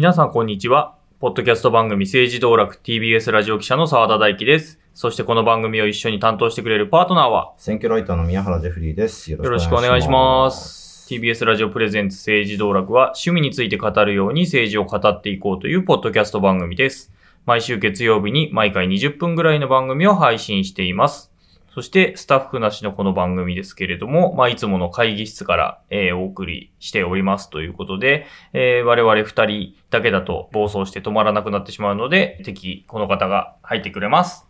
皆さんこんにちは。ポッドキャスト番組政治道楽 TBS ラジオ記者の澤田大樹です。そしてこの番組を一緒に担当してくれるパートナーは、選挙ライターの宮原ジェフリーです。よよろしくお願いします。TBS ラジオプレゼンツ政治道楽は趣味について語るように政治を語っていこうというポッドキャスト番組です。毎週月曜日に毎回20分ぐらいの番組を配信しています。そしてスタッフなしのこの番組ですけれども、まあ、いつもの会議室から、えーお送りしておりますということで、えー我々二人だけだと暴走して止まらなくなってしまうので、敵、この方が入ってくれます。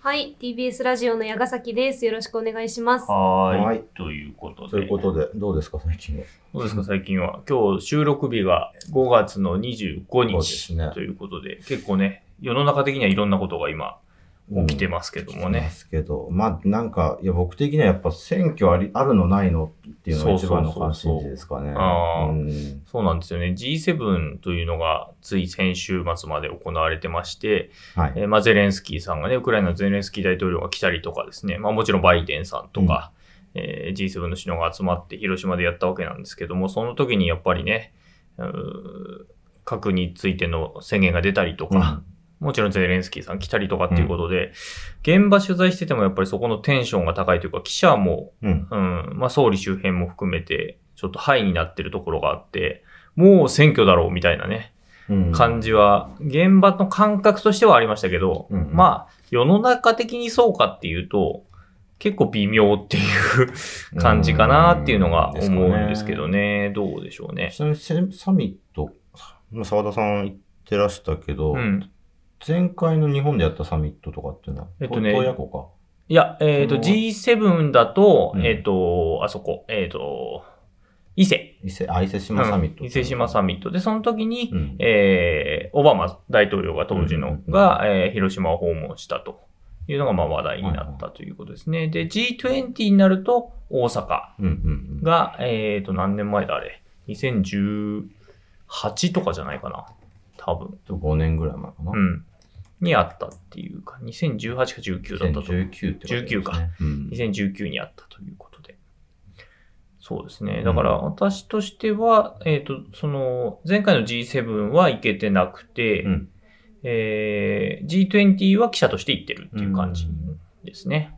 はい、TBS ラジオの矢ヶ崎です。よろしくお願いします。はーい。はいということで。ということで、どうですか、最近は？どうですか、最近は？今日収録日が5月の25そうで日すねということで、結構ね、世の中的にはいろんなことが今起きてますけどもね。ですけど、まあ、なんか、いや、僕的にはやっぱ選挙あり、あるのないのっていうのが一番の関心事ですかね。そうなんですよね。G7 というのがつい先週末まで行われてまして、はい。えーまあ、ゼレンスキーさんがね、ウクライナのゼレンスキー大統領が来たりとかですね、まあもちろんバイデンさんとか、えー G7 の首脳が集まって広島でやったわけなんですけども、その時にやっぱりね、核についての宣言が出たりとか、もちろんゼレンスキーさん来たりとかっていうことで、現場取材しててもやっぱりそこのテンションが高いというか、記者も、うん。うん、まあ総理周辺も含めて、ちょっとハイになってるところがあって、もう選挙だろうみたいなね、うん感じは、現場の感覚としてはありましたけど、うんうんまあ、世の中的にそうかっていうと、結構微妙っていう 感じかなっていうのが思うんですけどね。どうでしょうね。ちなみにセサミット、まあ澤田さん言ってらしたけど、うん。前回の日本でやったサミットとかっていうのは、えっとね洞爺湖か。いや、えっ、と、その G7 だと、うんえっ、と、あそこ、えっ、と、伊勢。伊勢、あ、伊勢志摩サミット、うん伊勢志摩サミットで、その時に、うんえーオバマ大統領が当時のが、えー広島を訪問したというのがまあ話題になったということですね。で、G20 になると大阪うんうんうん。が、えっ、と、何年前だあれ ?2018 とかじゃないかな多分。5年ぐらい前かな。うん。にあったっていうか、2018か19だったと。2019ってことですね。19かうん。2019にあったということで。そうですね。だから私としては、えっ、と、その、前回の G7 は行けてなくて、うんえー G20 は記者として行ってるっていう感じですね。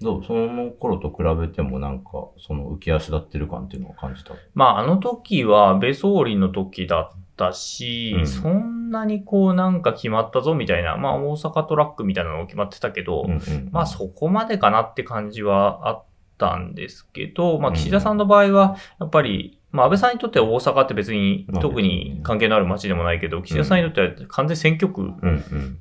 どうその頃と比べてもなんか、その浮き足立ってる感っていうのを感じた？まあ、あの時は安倍総理の時だったし、うん。そんなにこうなんか決まったぞみたいな、まあ大阪トラックみたいなのも決まってたけど、うんうんまあそこまでかなって感じはあったんですけど、まあうん。岸田さんの場合は、やっぱり、まあ安倍さんにとっては大阪って別にまあ特に関係のある街でもないけど、岸田さんにとっては完全選挙区。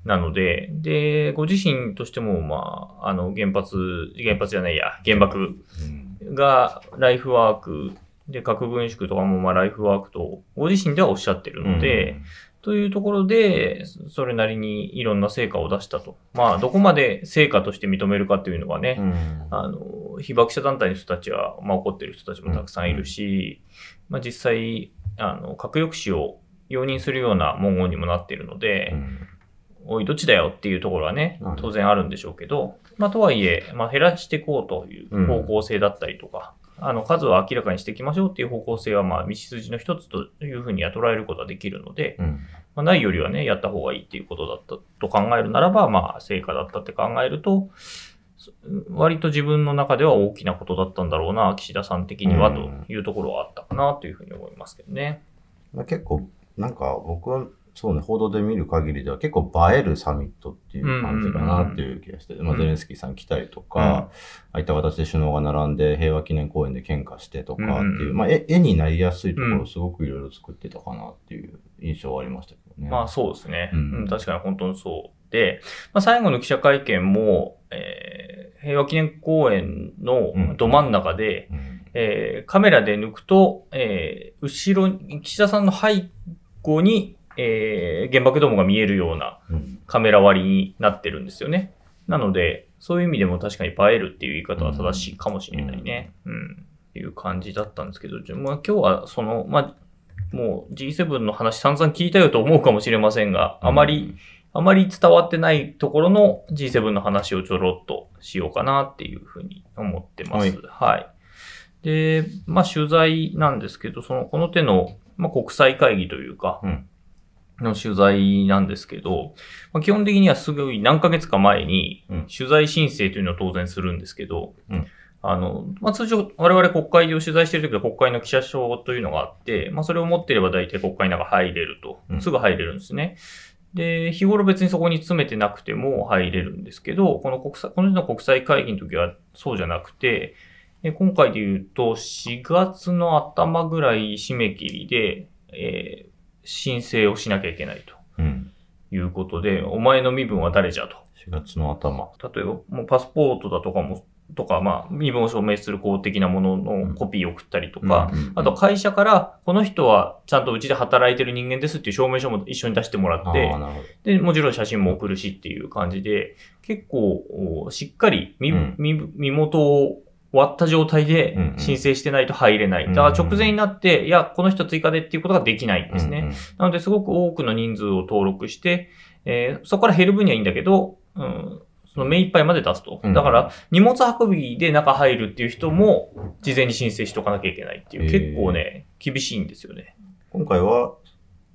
なので、で、ご自身としても、まあ、あの原発、原発じゃないや、原爆うん。がライフワークで、核軍縮とかもまあライフワークとご自身ではおっしゃってるので、、というところで、それなりにいろんな成果を出したと。まあ、どこまで成果として認めるかっていうのはね、うん。あの、被爆者団体の人たちは、まあ、怒ってる人たちもたくさんいるし、まあ、実際、あの、核抑止を容認するような文言にもなっているので、うん。おい、どっちだよっていうところはねうん、当然あるんでしょうけど、まあ、とはいえ、まあ、減らしていこうという方向性だったりとか、あの、数を明らかにしていきましょうっていう方向性は、まあ、道筋の一つというふうには捉えることができるので、うんまあ、ないよりはね、やった方がいいっていうことだったと考えるならば、まあ、成果だったって考えると、そ割と自分の中では大きなことだったんだろうな、岸田さん的にはうんというところはあったかなというふうに思いますけどね。まあ結構、なんか僕は、そうね、報道で見る限りでは結構映えるサミットっていう感じかなっていう気がして、まあうんゼレンスキーさん来たりとか、ああいった形で首脳が並んで平和記念公園で喧嘩してとかっていう、うんまあ絵絵になりやすいとこうんろをすごくいろいろ作ってたかなっていう印象はありましたけどね。まあそうですね。うん。うん確かに本当にそうで、まあ、最後の記者会見も、えー平和記念公園のど真ん中で、うん。えーカメラで抜くと、えー後ろに、岸田さんの背後に、えー原爆ドームが見えるようなうんカメラ割りになってるんですよね。なので、そういう意味でも確かに映えるっていう言い方は正しいかもしれないね。うん。いう感じだったんですけど、じゃあまあ今日はその、まあ、もう G7 の話散々聞いたよと思うかもしれませんが、あまり、あまり伝わってないところの G7 の話をちょろっとしようかなっていうふうに思ってます。はいはい。で、まあ取材なんですけど、その、この手のまあ、国際会議というか、うんの取材なんですけど、まあ、基本的にはすごい何ヶ月か前にうん取材申請というのを当然するんですけど、うんあの、まあ、通常我々国会を取材しているときは国会の記者証というのがあって、まあ、それを持っていれば大体国会の中入れるとう。んすぐ入れるんですね。で、日頃別にそこに詰めてなくても入れるんですけど、この国際、この時の国際会議の時はそうじゃなくて、え今回で言うと、4月の頭ぐらい締め切りで、えー申請をしなきゃいけないうん。ということで、お前の身分は誰じゃと。4月の頭。例えば、もうパスポートだとかも、とか、まあ、身分を証明する公的なもののコピーを送ったりとか、あと会社から、この人はちゃんとうちで働いてる人間ですっていう証明書も一緒に出してもらって。で、もちろん写真も送るしっていう感じで、結構、おしっかり身,、うん身身元を割った状態で申請してないと入れない。だから直前になって、いや、この人追加でっていうことができないんですね。なので、すごく多くの人数を登録して、えーそこから減る分にはいいんだけど、うん、その目いっぱいまで出すと。うんだから、荷物運びで中入るっていう人も、事前に申請しとかなきゃいけないっていう、結構ね、厳しいんですよね。今回は、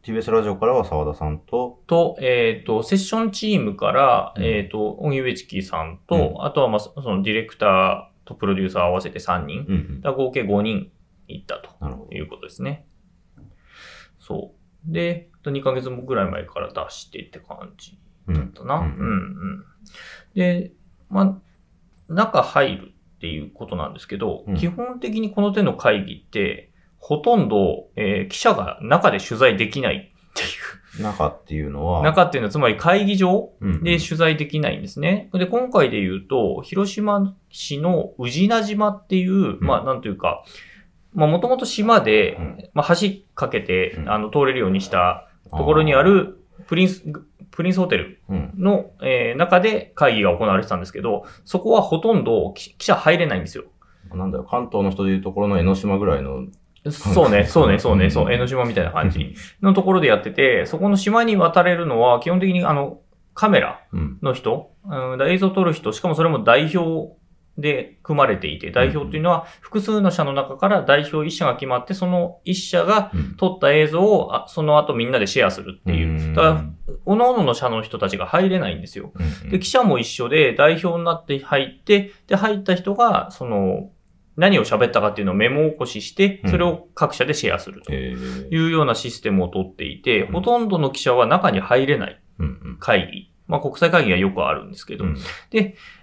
TBS ラジオからは澤田さんと、と、えっ、と、セッションチームから、うんえっ、と、荻上チキさんと、うんあとは、まあ、そそのディレクターとプロデューサー合わせて3人。うんうん。だ合計5人行ったと。いうことですね。そう。で、2ヶ月ぐらい前から出してって感じうん。だな。ううんんうん。で、まあ、中入るっていうことなんですけど、うん基本的にこの手の会議って、ほとんど、えー記者が中で取材できないっていう。中っていうのは、中っていうのはつまり会議場うんうんで取材できないんですね。で、今回で言うと、広島市の宇品島っていう、まあ、なんというか、まあ、もともと島で、うんまあ、橋かけて、うんあの、通れるようにしたところにあ、る、プリンス、プリンスホテルあーうん。の、えー中で会議が行われてたんですけど、そこはほとんど記記者入れないんですよ。なんだよ、関東の人でいうところの江ノ島ぐらいの、そうね、そうね、そうね、うん。そう、江ノ島みたいな感じのところでやってて、そこの島に渡れるのは、基本的にあの、カメラうん。の人、うん、映像を撮る人、しかもそれも代表で組まれていて、代表っていうのは複数の社の中から代表1社が決まって、その1社がうん。撮った映像をあその後みんなでシェアするっていう。だから、各々の社の人たちが入れないんですよ。うん。で、記者も一緒で代表になって入って、で、入った人が、その、何を喋ったかっていうのをメモ起こしして、それを各社でシェアすると。えー。いうようなシステムを取っていて、うん。ほとんどの記者は中に入れない会議。まあ国際会議はよくあるんですけど、うん。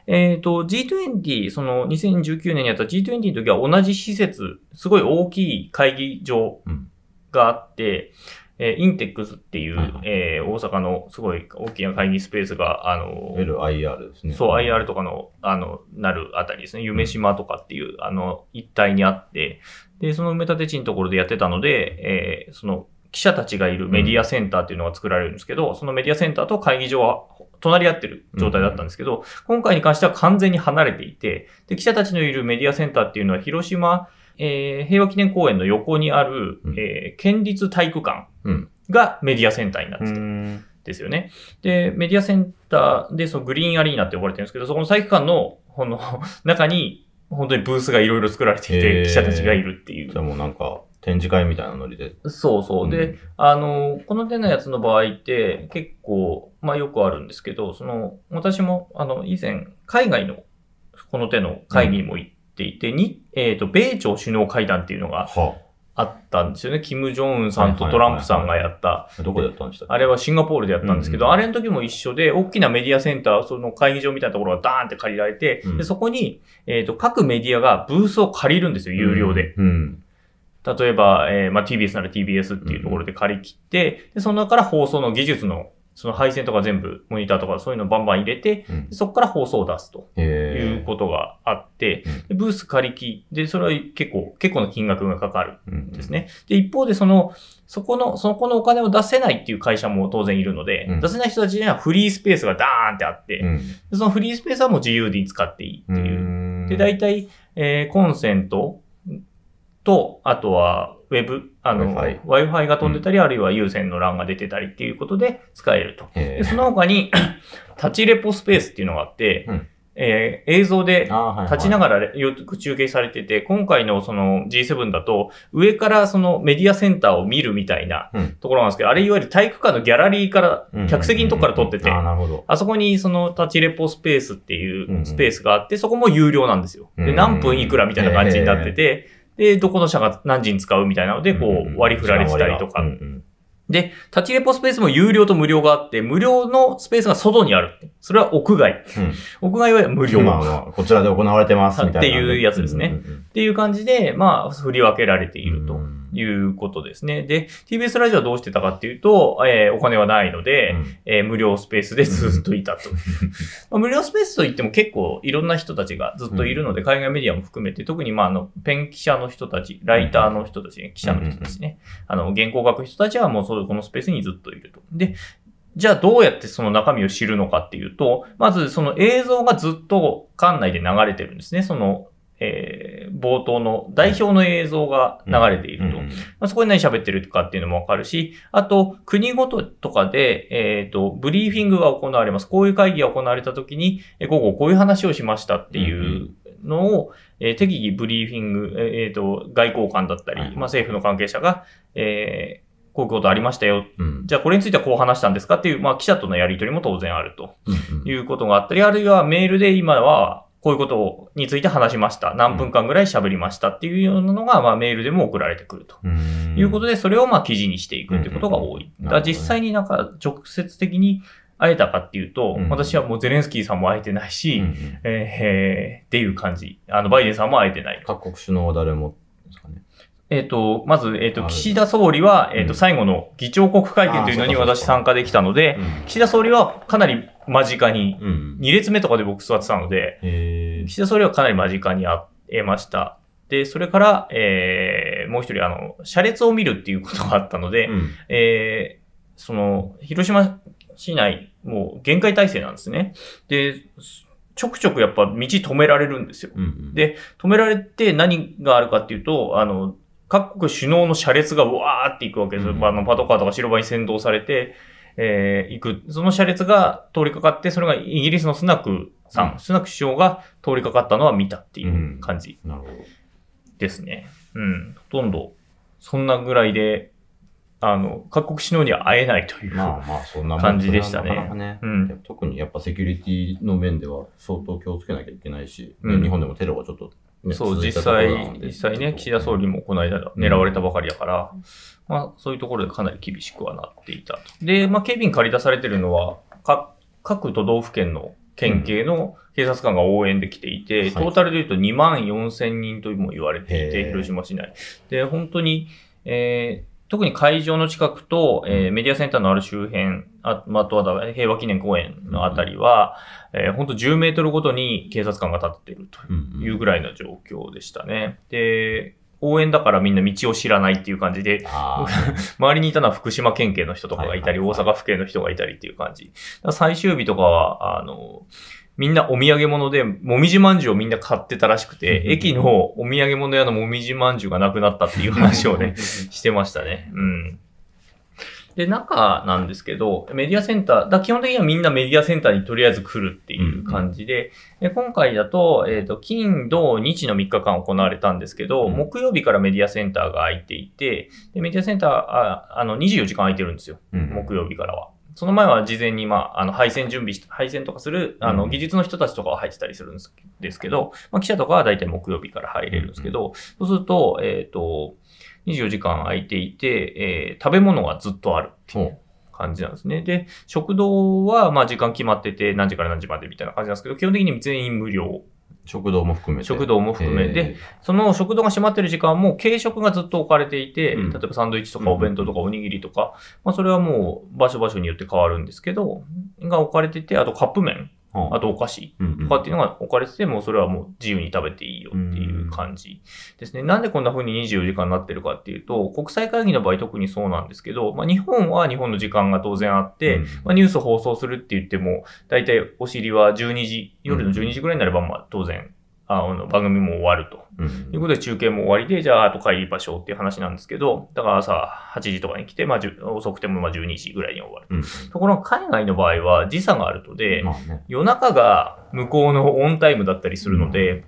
えっ、と、G20、その2019年にやった G20 の時は同じ施設、すごい大きい会議場うん。があって、えーインテックスっていう、はいはい。えー大阪のすごい大きな会議スペースが、あの、LIR ですね。そう、IR とかの、あの、なるあたりですね。夢島とかっていう、あの、一帯にあって、で、その埋め立て地のところでやってたので、えーその、記者たちがいるメディアセンターっていうのが作られるんですけど、そのメディアセンターと会議場は隣り合ってる状態だったんですけど、今回に関しては完全に離れていて、で、記者たちのいるメディアセンターっていうのは広島、えー平和記念公園の横にある、うんえー県立体育館うん。がメディアセンターになっうてて、ん。ですよね。で、メディアセンターで、そのグリーンアリーナって呼ばれてるんですけど、そこの体育館の、この 中に、本当にブースがいろいろ作られていへて、ー記者たちがいるっていう。じゃあもうなんか、展示会みたいなノリで。そうそう。うんで、あの、この手のやつの場合って、結構、まあよくあるんですけど、その、私も、あの、以前、海外の、この手の会議にも行っていて、に、えっ、と、米朝首脳会談っていうのがはあったんですよね。キム・ジョンウンさんとトランプさんがやった、あ。どこでやったんでしたっけ？あれはシンガポールでやったんですけど、うんうんあれの時も一緒で、大きなメディアセンター、その会議場みたいなところがダーンって借りられて、うんでそこに、えっ、と、各メディアがブースを借りるんですよ、有料で。。うん。例えば、えーまあ、TBS なら TBS っていうところで借り切って、でその中から放送の技術の、その配線とか全部、モニターとかそういうのをバンバン入れて、うんでそこから放送を出すといへうことがあって、うんでブース借り切って、それは結構、結構な金額がかかる。うんです。ね。で、一方でその、そこの、そこのお金を出せないっていう会社も当然いるので、うん出せない人たちにはフリースペースがダーンってあって、うん。でそのフリースペースはもう自由に使っていいっていう。うんで、大体、えーコンセントと、あとは、ウェブ、あの、Wi-Fi Wi-Fi が飛んでたり、あるいは有線の LAN が出てたりっていうことで使えると。へで、その他に、立ちレポスペースっていうのがあって、うん。えー映像で立ちながらよく中継されてて、今回のその G7 だと、上からそのメディアセンターを見るみたいなうん。ところなんですけど、あれいわゆる体育館のギャラリーからうん、客席のとこから撮ってて、あそこにその立ちレポスペースってうんいううんスペースがあって、そこも有料なんですよ。で、うん。何分いくらみたいな感じになってて、で、どこの社が何時に使うみたいなので、こう割り振られてたりとか。うんうん。で、立ちレポスペースも有料と無料があって、無料のスペースが外にあるって。それは屋外。屋外は無料。まあまあ、こちらで行われてますみたいな。っていうやつですね。うんうんっていう感じで、まあ、振り分けられていうんると。うんいうことですね。で、TBS ラジオはどうしてたかっていうと、えーお金はないので、えー無料スペースでずっといたと。まあ無料スペースといっても結構いろんな人たちがずっといるので、海外メディアも含めて、特にまああの、ペン記者の人たち、ライターの人たち、ね、記者の人たちね、あの、原稿を書く人たちはもうそうこのスペースにずっといると。で、じゃあどうやってその中身を知るのかっていうと、まずその映像がずっと館内で流れてるんですね。その、えー冒頭の代表の映像が流れていると。うんうんまあ、そこで何喋ってるかっていうのもわかるし、あと、国ごととかで、えっ、と、ブリーフィングが行われます。こういう会議が行われたときに、え午後こういう話をしましたっていうのを、えー適宜ブリーフィング、えーえーと、外交官だったり、はいまあ、政府の関係者が、えーこういうことありましたよ。うんじゃあこれについてはこう話したんですかっていう、まあ、記者とのやり取りも当然あるということがあったり、あるいはメールで今は、こういうことについて話しました。何分間ぐらい喋りましたっていうようなのが、まあ、メールでも送られてくると。うんいうことで、それをまあ記事にしていくっていうことが多い。うんだから実際になんか直接的に会えたかっていうと、うん私はもうゼレンスキーさんも会えてないし、うんうんえーっていう感じ。あの、バイデンさんも会えてない。各国首脳は誰もですかね。えっ、と、まず、えっ、と、岸田総理は、えっ、と、うん最後の議長国会見というのに私参加できたので、うん岸田総理はかなり間近に、うん。2列目とかで僕座ってたので、岸田総理はかなり間近に会えました。で、それから、えーもう一人、あの、車列を見るっていうことがあったので、うんえーその、広島市内、もう限界体制なんですね。で、ちょくちょくやっぱ道止められるんですよ。うんうんで止められて何があるかっていうと、あの、各国首脳の車列がわーって行くわけです。うんあの、パトカーとか白バイに先導されて、えー行く。その車列が通りかかって、それがイギリスのスナクさん、うんスナク首相が通りかかったのは見たっていう感じ。ですね。うん。ほとんど、そんなぐらいで、あの、各国首脳には会えないという。まあまあ、そんな感じでしたねなかなかねうん特にやっぱセキュリティの面では相当気をつけなきゃいけないし、うん日本でもテロがちょっと、ねそう、実際、で実際ね、岸田総理もこの間狙われたばかりだから、まあ、そういうところでかなり厳しくはなっていたと。で、まあ、警備に借り出されてるのは、か各都道府県の県警の警察官が応援できていて、はいトータルで言うと2万4千人とも言われていて、へー広島市内。で、本当に、えー特に会場の近くと、えーメディアセンターのある周辺、あまああとは平和記念公園のあたりは、えー本当10メートルごとに警察官が立っているとうんいうぐらいの状況でしたね。で、応援だからみんな道を知らないっていう感じで、あ 周りにいたのは福島県警の人とかがいたり、大阪府警の人がいたりっていう感じ。最終日とかは、あの、みんなお土産物で、もみじまんじゅうをみんな買ってたらしくて、うん駅のお土産物屋のもみじまんじゅうがなくなったっていう話をね、してましたね。うん。で、中なんですけど、メディアセンター、だ基本的にはみんなメディアセンターにとりあえず来るっていう感じで、で今回だと、えっ、と、金、土、日の3日間行われたんですけど、うん木曜日からメディアセンターが空いていて、でメディアセンター、ああの、24時間空いてるんですよ。うん木曜日からは。その前は事前に、まあ、あの、配線準備して、配線とかする、あの、うん技術の人たちとかは入ってたりするんですけど、まあ、記者とかは大体木曜日から入れるんですけど、そうすると、えっ、と、24時間空いていて、えー食べ物がずっとあるっていう感じなんですね。で、食堂は、まあ、時間決まってて、何時から何時までみたいな感じなんですけど、基本的に全員無料。食堂も含めて。食堂も含めて、その食堂が閉まってる時間も軽食がずっと置かれていて、うん。例えばサンドイッチとかお弁当とかおにぎりとか、まあそれはもう場所場所によって変わるんですけど、が置かれてて、あとカップ麺、うんあとお菓子うんとかっていうのが置かれてて、もうそれはもう自由に食べていいよっていう感じですね。なんでこんな風に24時間になってるかっていうと、国際会議の場合特にそうなんですけど、まあ日本は日本の時間が当然あって、うん。まあ、ニュース放送するって言っても、大体お尻は12時、夜の12時ぐらいになれば、まあ当然、あの、番組も終わると。うんということで中継も終わりで、じゃあ後帰りましょうっていう話なんですけど、だから朝8時とかに来て、まあ10遅くてもまあ12時ぐらいに終わる。うん。ところが海外の場合は時差があるとで、まあね。夜中が向こうのオンタイムだったりするので、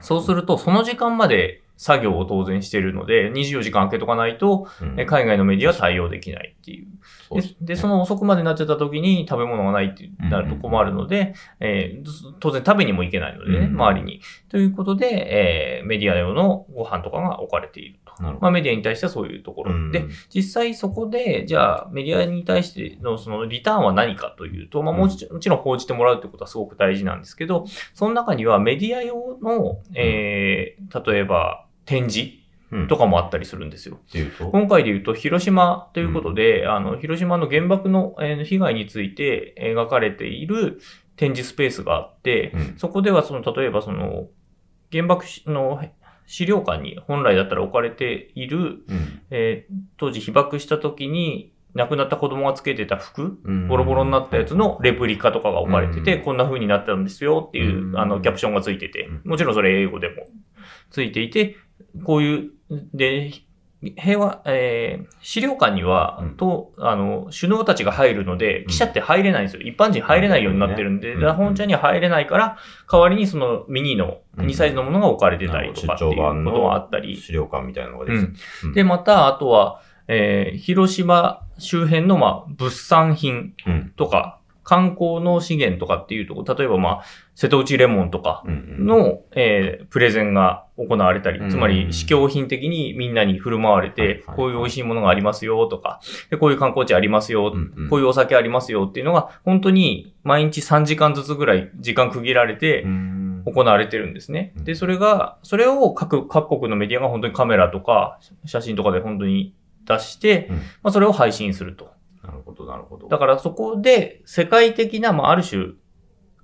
そうするとその時間まで作業を当然しているので、24時間空けとかないと、うんえ海外のメディアは対応できないっていう。そうでで、その遅くまでになっちゃった時に食べ物がないってなると困るので、えー当然食べにも行けないのでね、うん周りに。ということで、えーメディア用のご飯とかが置かれていると。まあメディアに対してはそういうところ。うんで、実際そこで、じゃあメディアに対してのそのリターンは何かというと、まあもちもちろん報じてもらうということはすごく大事なんですけど、その中にはメディア用の、えー例えば展示うん。とかもあったりするんですよ。うと、今回で言うと、広島ということで、あの、広島の原爆の、えー被害について描かれている展示スペースがあって、うん。そこでは、その、例えばその、原爆の資料館に本来だったら置かれている、うん。えー当時被爆した時に亡くなった子供がつけてた服、うん。ボロボロになったやつのレプリカとかが置かれてて、うん。こんな風になったんですよっていう、うん。あの、キャプションがついててうん、もちろんそれ英語でもついていて、こういう、で、平和、えー資料館には、うん。と、あの、首脳たちが入るので、記者って入れないんですよ。一般人入れないようになってるんで、うん。だから本社には入れないから、代わりにそのミニのうん。2サイズのものが置かれてたりとかっていうことがあったり。資料館みたいなのができてるうん。で、また、あとは、えー広島周辺の、まあ、物産品うん。とか、観光の資源とかっていうところ、例えばまあ、瀬戸内レモンとかうんの、えープレゼンが行われたり、うんつまり試供品的にみんなに振る舞われはいては、い。こういう美味しいものがありますよとか、でこういう観光地ありますよ、うんうん。こういうお酒ありますよっていうのが、本当に毎日3時間ずつぐらい時間区切られてうん。行われてるんですね。う。ん。で、それが、それを各、各国のメディアが本当にカメラとか写真とかで本当に出して、うん。まあ、それを配信すると。なるほど、なるほど。だからそこで世界的な、まあ、ある種、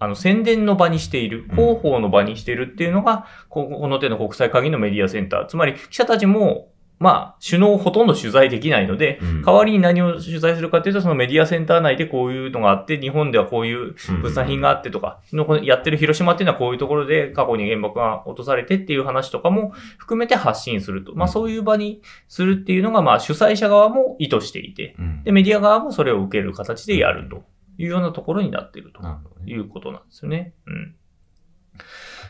あの、宣伝の場にしている、うん。広報の場にしているっていうのが、ここの手の国際会議のメディアセンター。つまり、記者たちも、まあ、首脳をほとんど取材できないので、うん。代わりに何を取材するかっていうと、そのメディアセンター内でこういうのがあって、日本ではこういう物産品があってとか、のやってる広島っていうのはこういうところで過去に原爆が落とされてっていう話とかも含めて発信すると。まあそういう場にするっていうのが、まあ主催者側も意図していて、うん。で、メディア側もそれを受ける形でやるというようなところになっているということなんですよね。うん。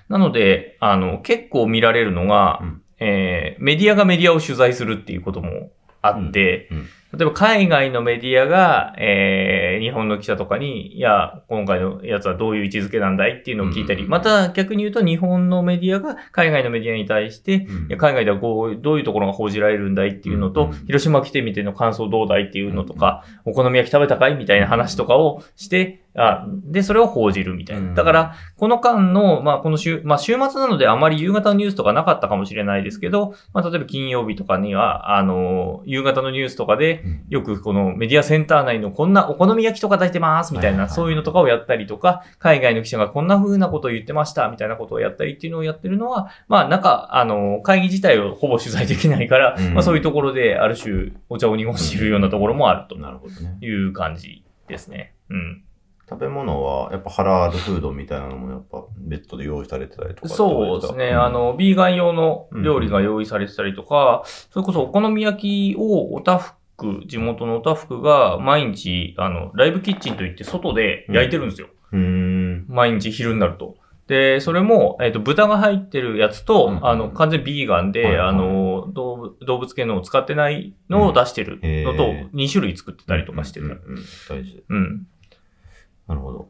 なので、あの、結構見られるのが、うんえーメディアがメディアを取材するっていうこともあって、うんうん。例えば海外のメディアが、えー日本の記者とかに、いや、今回のやつはどういう位置づけなんだいっていうのを聞いたり、うん。また逆に言うと日本のメディアが海外のメディアに対して、うん。いや海外ではこう、どういうところが報じられるんだいっていうのと、うん。広島来てみての感想どうだいっていうのとか、お好み焼き食べたかいみたいな話とかをして、あで、それを報じるみたいな。うんだから、この間の、まあ、この週、まあ、週末なのであまり夕方のニュースとかなかったかもしれないですけど、まあ、例えば金曜日とかには、あの、夕方のニュースとかで、うんよくこのメディアセンター内のこんなお好み焼きとか出してますみたいな、そういうのとかをやったりとか、海外の記者がこんな風なことを言ってましたみたいなことをやったりっていうのをやってるのは、まあなんか、あの、会議自体をほぼ取材できないから、うんまあそういうところである種お茶を濁しているようなところもあるとなるほどね。いう感じですね。うん。食べ物は、やっぱハラールフードみたいなのもやっぱ別途で用意されてたりとかそうですね。あ、の、ビーガン用の料理が用意されてたりとか、それこそお好み焼きをおたふく、地元のおたふくが毎日、あの、ライブキッチンといって外で焼いてるんですよ。うん、うーん。毎日昼になると。で、それも、えっ、と、豚が入ってるやつと、うんあの、完全ビーガンで、はいはいあの、動物動物系のを使ってないのを出してるのと、うんへー2種類作ってたりとかしてた。うんうんうん大事。うん。なるほど。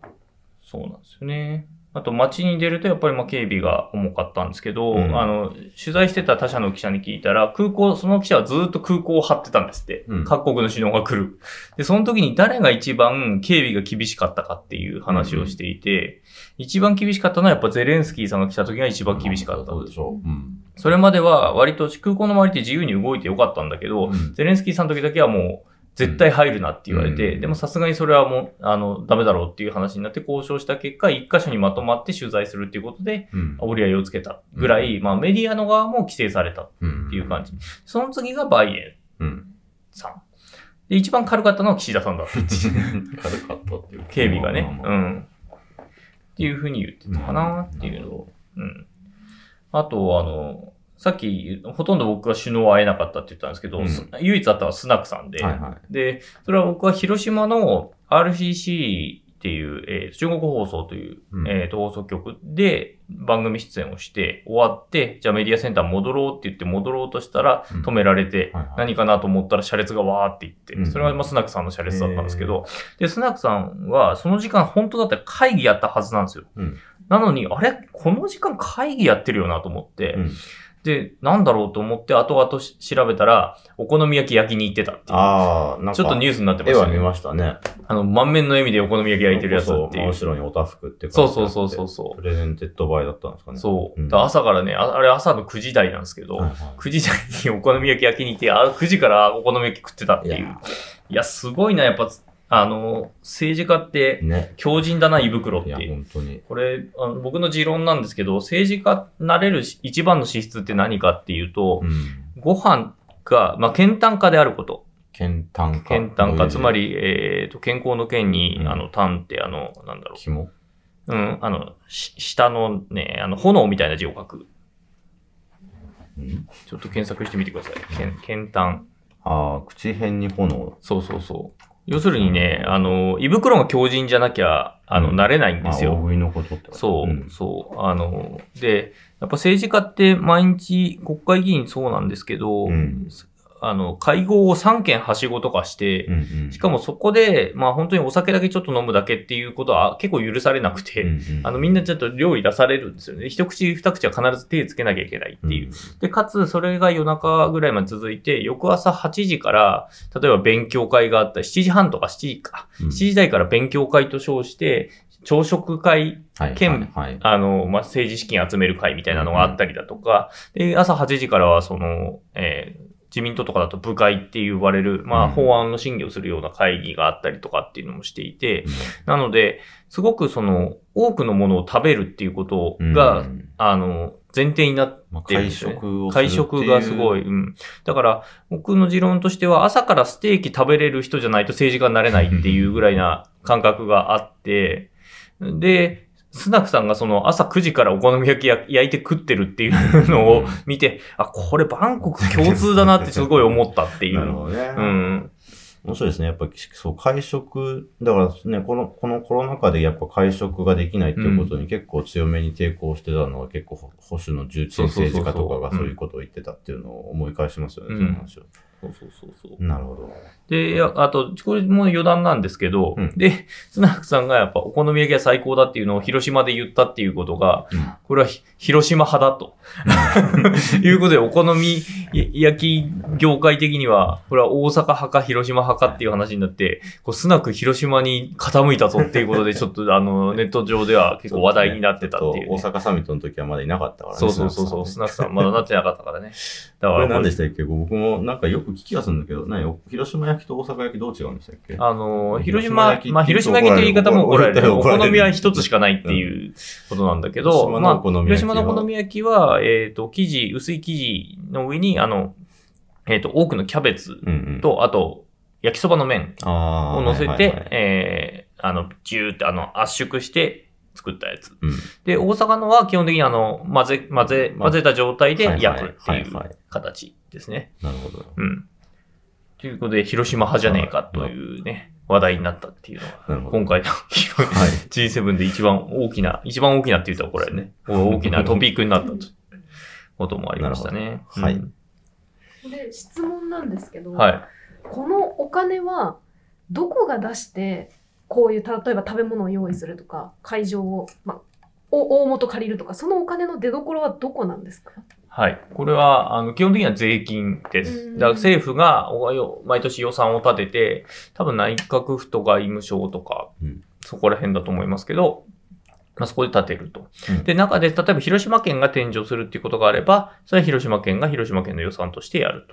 そうなんですよね。あと街に出るとやっぱりまあ警備が重かったんですけど、うんあの、取材してた他社の記者に聞いたら、空港、その記者はずっと空港を張ってたんですって。うん各国の首脳が来る。で、その時に誰が一番警備が厳しかったかっていう話をしていて、一番厳しかったのはやっぱゼレンスキーさんが来た時が一番厳しかった。そうでしょう。うん。それまでは割と空港の周りって自由に動いてよかったんだけど、うんゼレンスキーさんの時だけはもう、絶対入るなって言われて、うんでもさすがにそれはもう、あの、ダメだろうっていう話になって交渉した結果、一箇所にまとまって取材するっていうことで、うん。折り合いをつけたぐらい、まあメディアの側も規制されたっうんていう感じ。その次がバイエうん。ンさん。で、一番軽かったのは岸田さんだった。軽かったっていう。警備がね。まあまあまあうん。っていうふうに言ってたかなっていうのを。うん。あと、あの、さっき、ほとんど僕は首脳は会えなかったって言ったんですけど、うん。す唯一会ったのはスナクさんで、はいはで、それは僕は広島の RCC っていう、えー中国放送という、うん。えーと放送局で番組出演をして終わって、じゃあメディアセンター戻ろうって言って戻ろうとしたらうん。止められて、何かなと思ったら車列がわーって行って、うん。それはまあスナクさんの車列だったんですけど、で、スナクさんはその時間本当だったら会議やったはずなんですよ。うん。なのに、あれ？この時間会議やってるよなと思って、うんで、なんだろうと思って後々し調べたら、お好み焼き焼きに行ってたっていう。ああ、なんか、ちょっとニュースになってま絵は見したね。ましたね。あの、満面の笑みでお好み焼き焼いてるやつそうっていう。後ろにおたふくってそうそうそうそうそ presented by だったんですかう。ね。そう。うんだから朝からねあ、あれ朝の9時台なんですけど、はいはい9時台にお好み焼き焼きに行って、あ9時からお好み焼き食ってたっていやいう。いや、すごいな、やっぱ、あの、政治家ってね。強靭だな、胃袋って。本当に。これあの、僕の持論なんですけど、政治家なれるし一番の資質って何かっていうと、うん。ご飯が、まあ、健単化であること。健単化。健単化、つまり。り、えっ、と、健康の健に、うんあの、単って、あの、なんだろ紐？う。うん、あの、し下のね、あの、炎みたいな字を書く。うん？ちょっと検索してみてください。健、健単。ああ、口辺に炎。そうそうそう。要するにね、あの、胃袋が強靭じゃなきゃ、あの、うんなれないんまあ、ですよ。大食いのことってそう、んそう。あの、で、やっぱ政治家って毎日国会議員そうなんですけど、うんあの、会合を3件はしごとかして、うんうん。しかもそこで、まあ本当にお酒だけちょっと飲むだけっていうことは結構許されなくて、うんうん、あのみんなちょっと料理出されるんですよね。一口二口は必ず手つけなきゃいけないっていう。で、かつそれが夜中ぐらいまで続いて、翌朝8時から、例えば勉強会があった7時半とか7時か。うん、7時台から勉強会と称して、朝食会はい、兼はいはい、あの、まあ、政治資金集める会みたいなのがあったりだとか、で、朝8時からは、その、えー自民党とかだと部会って言われる、まあ、うん。法案の審議をするような会議があったりとかっていうのもしていて、なので、すごくその、多くのものを食べるっていうことうんが、うん。あの、前提になってるんです会食がすごい。うん。だから、僕の持論としては、朝からステーキ食べれる人じゃないと政治家になれないっていうぐらいな感覚があって、で、スナクさんがその朝9時からお好み焼きや焼いて食ってるっていうのを見て、あ、これバンコク共通だなってすごい思ったっていう。なるほどね。うん。面白いですね。やっぱ、そう、会食、だからね、この、このコロナ禍でやっぱ会食ができないっていうことに結構強めに抵抗してたのは結構保守の重鎮政治家とかがそういうことを言ってたっていうのを思い返しますよね、うんその話を。そうそうそうそう。なるほど。で、あと、これも余談なんですけど、うんで、スナックさんがやっぱお好み焼きが最高だっていうのを広島で言ったっていうことが、これはひ広島派だと。いうことで、お好み焼き業界的には、これは大阪派か広島派かっていう話になって、こうスナック広島に傾いたぞっていうことで、ちょっとあの、ネット上では結構話題になってたっていう、大ね。阪サミットの時はまだいなかったからね。そうそうそうそう、スナックさんまだなってなかったからね。だからこれ何でしたっけ？僕もなんかよく聞きがするんだけど、何？広島焼きと大阪焼きどう違うんでしたっけ？あの、広広島、まあ、広島焼きって言い方も怒られる。お好みは一つしかないっていうことなんだけど、まあ広島のお好み焼きは、えっ、と、生地、薄い生地の上に、あの、えっ、と、多くのキャベツうんうん。と、あと、焼きそばの麺を乗せて、はいはいはい。えーあの、ジューって、あの、圧縮して作ったやつ。うんで、大阪のは基本的にあの、混ぜ、混ぜ、ま混ぜた状態で焼くってはいう形ですね。なるほど。うん。ということで、広島派じゃねえかというね、話題になったっていうのが。今回のはい。G7 で一番大きな、一番大きなって言ったらこれね、大きな トピックになったとこともありましたね。はいうんで質問なんですけど、はい。このお金はどこが出してこういう例えば食べ物を用意するとか会場を、まあ、お大元借りるとかそのお金の出所はどこなんですか？はい。これは、あの、基本的には税金でうす。んだから政府がおよ毎年予算を立てて、多分内閣府と外務省とか、うんそこら辺だと思いますけど、まあ、そこで立てると。うんで、中で、例えば広島県が転除するっていうことがあれば、それは広島県が広島県の予算としてやる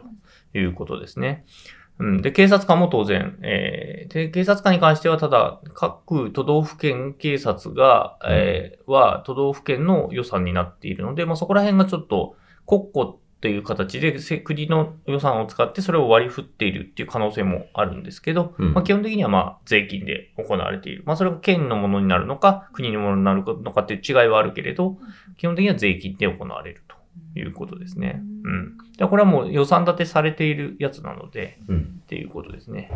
ということですね。うん、で、警察官も当然、えーで、警察官に関しては、ただ、各都道府県警察が、えーは、都道府県の予算になっているので、まあ、そこら辺がちょっと、国庫という形でせ国の予算を使ってそれを割り振っているっていう可能性もあるんですけど、うん。まあ、基本的にはまあ税金で行われている。まあそれが県のものになるのか、国のものになるのかっていう違いはあるけれど、基本的には税金で行われるということですね。うん。でこれはもう予算立てされているやつなので、うん。っていうことですね。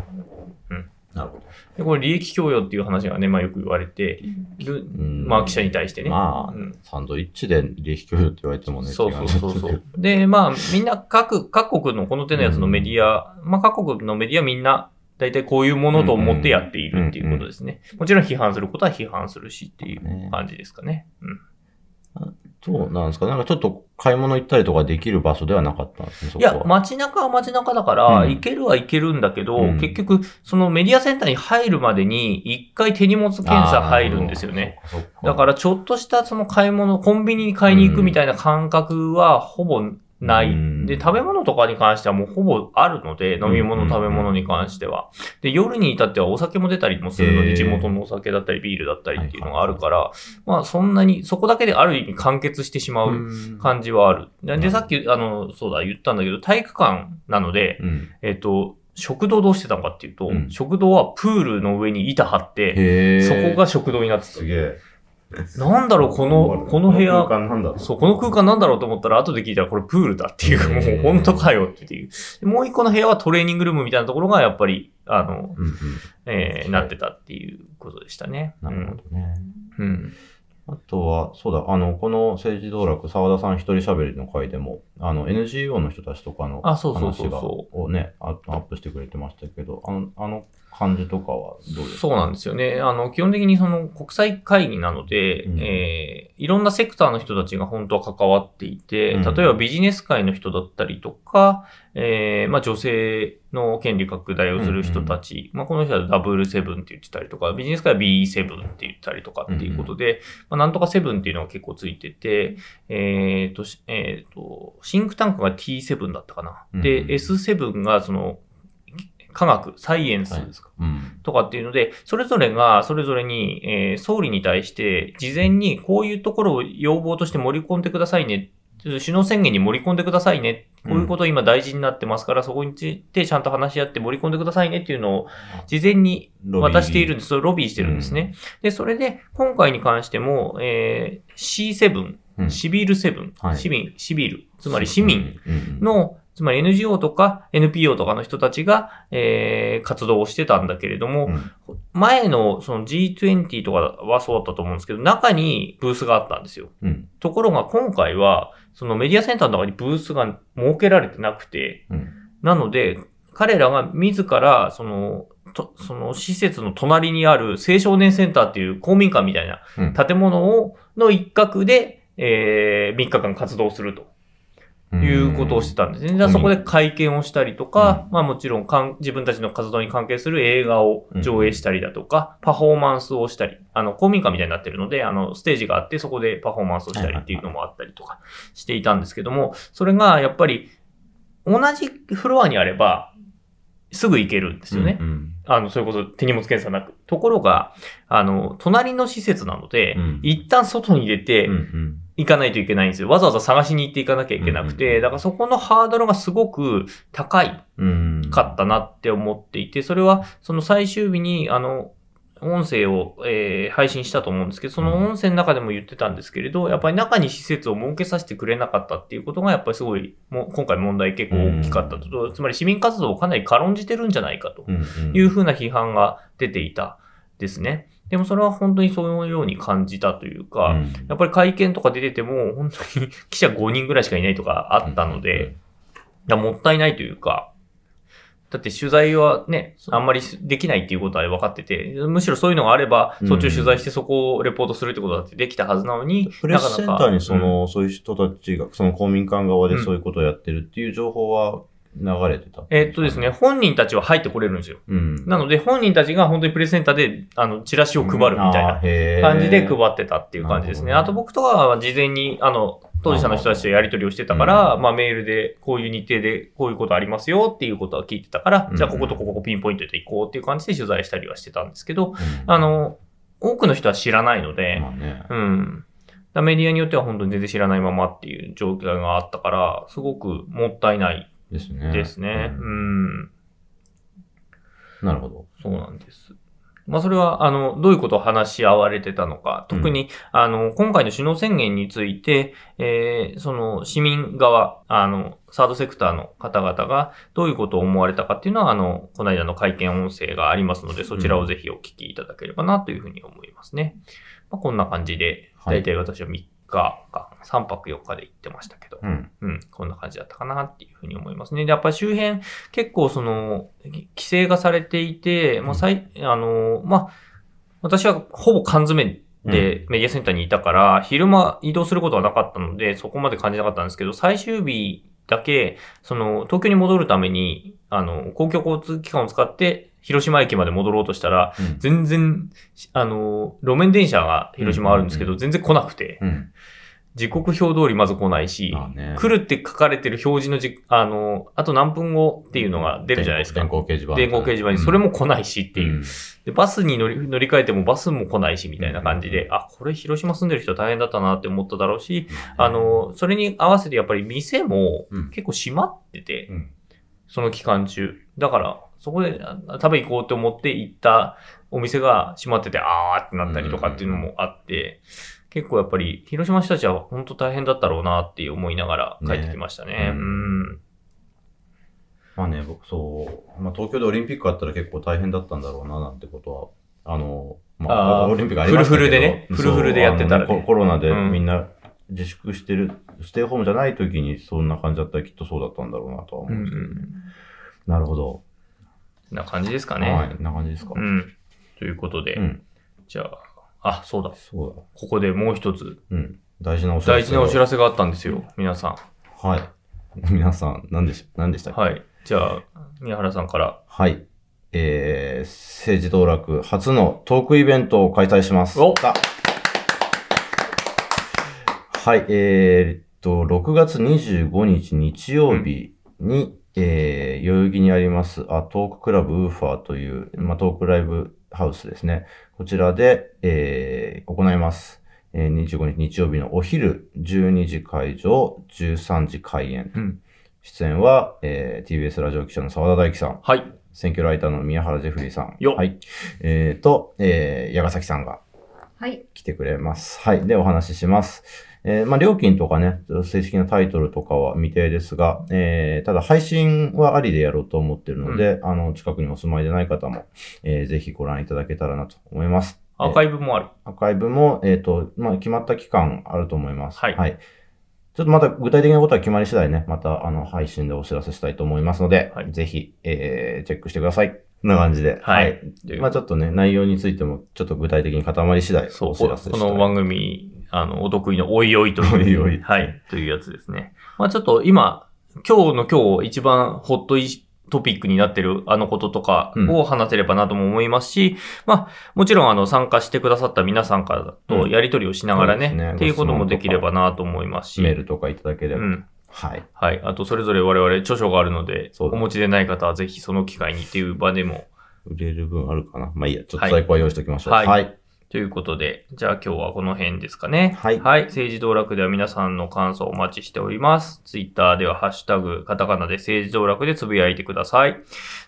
なるほど。で、これ利益供与っていう話がね、まあよく言われている、うんまあ記者に対してね。まあうんサンドイッチで利益供与って言われてもね。そうそうそうそ違う。で、まあ、みんな各、各国のこの手のやつのメディア、まあ各国のメディアみんな、大体こういうものと思ってやっているっていうことですね。もちろん批判することは批判するしっていう感じですかね。うん。そうなんですか？なんかちょっと買い物行ったりとかできる場所ではなかったんですね、そいや。街中は街中だから、うん行けるは行けるんだけど、うん結局、そのメディアセンターに入るまでに、一回手荷物検査入るんですよね。だから、ちょっとしたその買い物、コンビニに買いに行くみたいな感覚はほぼない。うんで、食べ物とかに関してはもうほぼあるので、飲み物、うん食べ物に関しては。で、夜に至ってはお酒も出たりもするので、地元のお酒だったりビールだったりっていうのがあるから、まあそんなに、そこだけである意味完結してしまううん感じはある。で、うんさっき、あの、そうだ、言ったんだけど、体育館なので、うん。えっと、食堂どうしてたのかっていうと、うん食堂はプールの上に板張って、へそこが食堂になってたす。げえ。なんだろう、この、この部屋、空間なんだろうそう、この空間なんだろうと思ったら、後で聞いたらこれプールだっていう、もう本当かよっていう。もう一個の部屋はトレーニングルームみたいなところが、やっぱり、あの、うんうん。えー、なってたっていうことでしたね。なるほどね。うん。うん。あとは、そうだ、あの、この政治道楽、沢田さん一人喋りの回でも、あの、NGO の人たちとかのあそうそうそう話がそうをね、アアップしてくれてましたけど、あの、あの感じとかはどうですか？そうなんですよね。あの、基本的にその国際会議なので、うん。えーいろんなセクターの人たちが本当は関わっていて、うん。例えばビジネス界の人だったりとか、えーまあ女性の権利拡大をする人たち、まあこの人はダブルセブンって言ってたりとか、ビジネス界は B7 って言ったりとかっていうことで、まあなんとかセブンっていうのが結構ついてて、えっ、と、しえっ、と、シンクタンクが T7 だったかな。で、うん S7 がその、科学、サイエンス。とかっていうので、それぞれが、それぞれに、えー総理に対して、事前にこういうところを要望として盛り込んでくださいね。首脳宣言に盛り込んでくださいね。こういうこと今大事になってますから、そこについてちゃんと話し合って盛り込んでくださいね。っていうのを事前に渡しているんです。それロビーしてるんですね。で、それで、今回に関しても、えー C7、うん。シビル7、はい。市民、シビル、つまり市民。うん。の、つまり NGO とか NPO とかの人たちが、えー活動をしてたんだけれども、うん前のその G20 とかはそうだったと思うんですけど、中にブースがあったんですよ。うん。ところが今回は、そのメディアセンターの中にブースが設けられてなくて、うん。なので、彼らが自ら、その、とその施設の隣にある青少年センターっていう公民館みたいなうん建物を、の一角で、えー、3日間活動するということをしてたんですね。じゃあそこで会見をしたりとか、うん。まあもちろんかん自分たちの活動に関係する映画を上映したりだとか、パフォーマンスをしたり、あの、公民館みたいになってるので、あの、ステージがあって、そこでパフォーマンスをしたりっていうのもあったりとかしていたんですけども、それがやっぱり、同じフロアにあれば、すぐ行けるんですよね。うんあの、それこそ手荷物検査なく。ところが、あの、隣の施設なので、うん一旦外に出て、うんうん行かないといけないんですよ。わざわざ探しに行っていかなきゃいけなくて、うんうんうんだからそこのハードルがすごく高いうん。かったなって思っていて、それはその最終日に、あの、音声を、えー配信したと思うんですけど、その音声の中でも言ってたんですけれど、やっぱり中に施設を設けさせてくれなかったっていうことが、やっぱりすごい、もう今回問題結構大きかったと。つまり市民活動をかなり軽んじてるんじゃないかと。いうふうな批判が出ていたですね。でもそれは本当にそういうように感じたというか、うん。やっぱり会見とか出てても、本当に 記者5人ぐらいしかいないとかあったので、もったいないというか、だって取材はね、あんまりできないっていうことは分かってて、むしろそういうのがあれば、うんそっちを取材してそこをレポートするってことだってできたはずなのに、プレスセンターにそうんの、そういう人たちが、その公民館側でそういうことをやってるっていう情報は流れてた。えーっとですね、。本人たちは入ってこれるんですよ。うん。なので、本人たちが本当にプレスセンターで、あの、チラシを配るみたいなな感じで配ってたっていう感じですね。あと僕とかは事前に、あの、当事者の人たちとやり取りをしてたから、うんまあメールでこういう日程でこういうことありますよっていうことは聞いてたから、うんじゃあこことここピンポイントで行こうっていう感じで取材したりはしてたんですけど、うんあの、多くの人は知らないので、まあね。うん。だメディアによっては本当に全然知らないままっていう状況があったから、すごくもったいないですね。ですね。ううんん。なるほど。そうなんです。まあ、それは、あの、どういうことを話し合われてたのか、特に、あの、今回の首脳宣言について、えーその、市民側、あの、サードセクターの方々が、どういうことを思われたかっていうのは、あの、この間の会見音声がありますので、そちらをぜひお聞きいただければな、というふうに思いますね。まあ、こんな感じで、はい。大体私は3日か、3泊4日で行ってましたけど、うん。うん、こんな感じだったかなっていうふうに思いますね。で、やっぱり周辺、結構その、規制がされていて、まあ、さい、あの、まあ、私はほぼ缶詰でメディアセンターにいたから、昼間移動することはなかったので、そこまで感じなかったんですけど、最終日だけ、その、東京に戻るために、あの、公共交通機関を使って、広島駅まで戻ろうとしたら、うん。全然、あの、路面電車が広島あるんですけど、うん全然来なくて、うん。時刻表通りまず来ないし、まあね。来るって書かれてる表示のじ、あの、あと何分後っていうのが出るじゃないですか。電光掲示板。電光掲示板に、それも来ないしっていう。うん。で、バスに乗り乗り換えてもバスも来ないしみたいな感じで、あ、これ広島住んでる人は大変だったなって思っただろうし、あ、の、それに合わせてやっぱり店もうん。結構閉まってて、うん。その期間中。だから、そこであ食べ行こうと思って行ったお店が閉まってて、あーってなったりとかっていうのもあって、結構やっぱり広島の人たちは本当大変だったろうなって思いながら帰ってきましたね。ねうん。まあね、僕そう、まあ東京でオリンピックあったら結構大変だったんだろうな、なんてことは、あの、まあ、あーオリンピックありましたけどフルフルでねフルフルでやってたらねココロナでうんみんな自粛してる、ステイホームじゃない時にそんな感じだったらきっとそうだったんだろうなとは思ううんんですけど、うん。なるほど。な感じですかね。はい、な感じですか。うん。ということで、うん。じゃあ、あ、そうだ。そうだ。ここでもう一つ、うん。大事なお知らせ。大事なお知らせがあったんですよ。皆さはい。皆さん、何でし、何でしたっん。け？はい。じゃあ、宮原さんから。はい。えー、政治道楽初のトークイベントを開催します。おあはい、えーっと、6月25日日曜日に、えー、代々木にあります、あ、トーククラブウーファーという、まあ、トークライブハウスですね。こちらで、えー、行います。えー、25日日曜日のお昼12時会場、13時開演。うん。出演は、えー、TBS ラジオ記者の澤田大樹さん。はい。選挙ライターの宮原ジェフリーさん。よっはい。えー、と、えー、矢ヶ崎さんがはい。来てくれます。はい。で、お話しします。えー、まあ、料金とかね、正式なタイトルとかは未定ですが、えー、ただ配信はありでやろうと思ってるので、あの、近くにお住まいでない方も、えー、ぜひご覧いただけたらなと思います。アーカイブもある。アーカイブも、えっ、と、まあ、決まった期間あると思います。はいちょっとまた具体的なことは決まり次第ね、また、あの、配信でお知らせしたいと思いますので、はいぜひ、えー、チェックしてください。こんな感じで。はいでまあちょっとね、内容についても、ちょっと具体的に固まり次第、お知らせしたい。この番組、あの、お得意のおいおいという。おいおいはい。というやつですね。まあちょっと今、今日の今日一番ホットイトピックになってるあのこととかを話せればなとも思いますし、まあもちろんあの参加してくださった皆さんからとやり取りをしながらね、うんねっていうこともできればなと思いますし。メールとかいただければ。うん。はい。はい。あと、それぞれ我々著書があるので、お持ちでない方はぜひその機会にっていう場でも。売れる分あるかな。まあいいや、ちょっはいと在庫は用意しておきましょう。はいはい。ということで、じゃあ今日はこの辺ですかね。はいはい。政治道楽では皆さんの感想をお待ちしております。ツイッターではハッシュタグ、カタカナで政治道楽でつぶやいてください。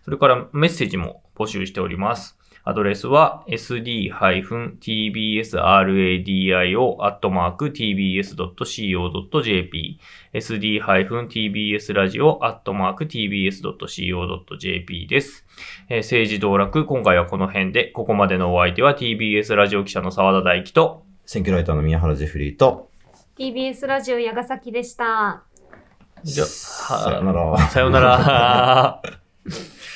それからメッセージも募集しております。アドレスは sd-tbsradio.tbs.co.jp sd-tbsradio.tbs.co.jp です。えー政治道楽、今回はこの辺で、ここまでのお相手は TBS ラジオ記者の澤田大樹と、選挙ライターの宮原ジェフリーと、TBS ラジオ矢ヶ崎でした。じゃあさよなら。さよなら。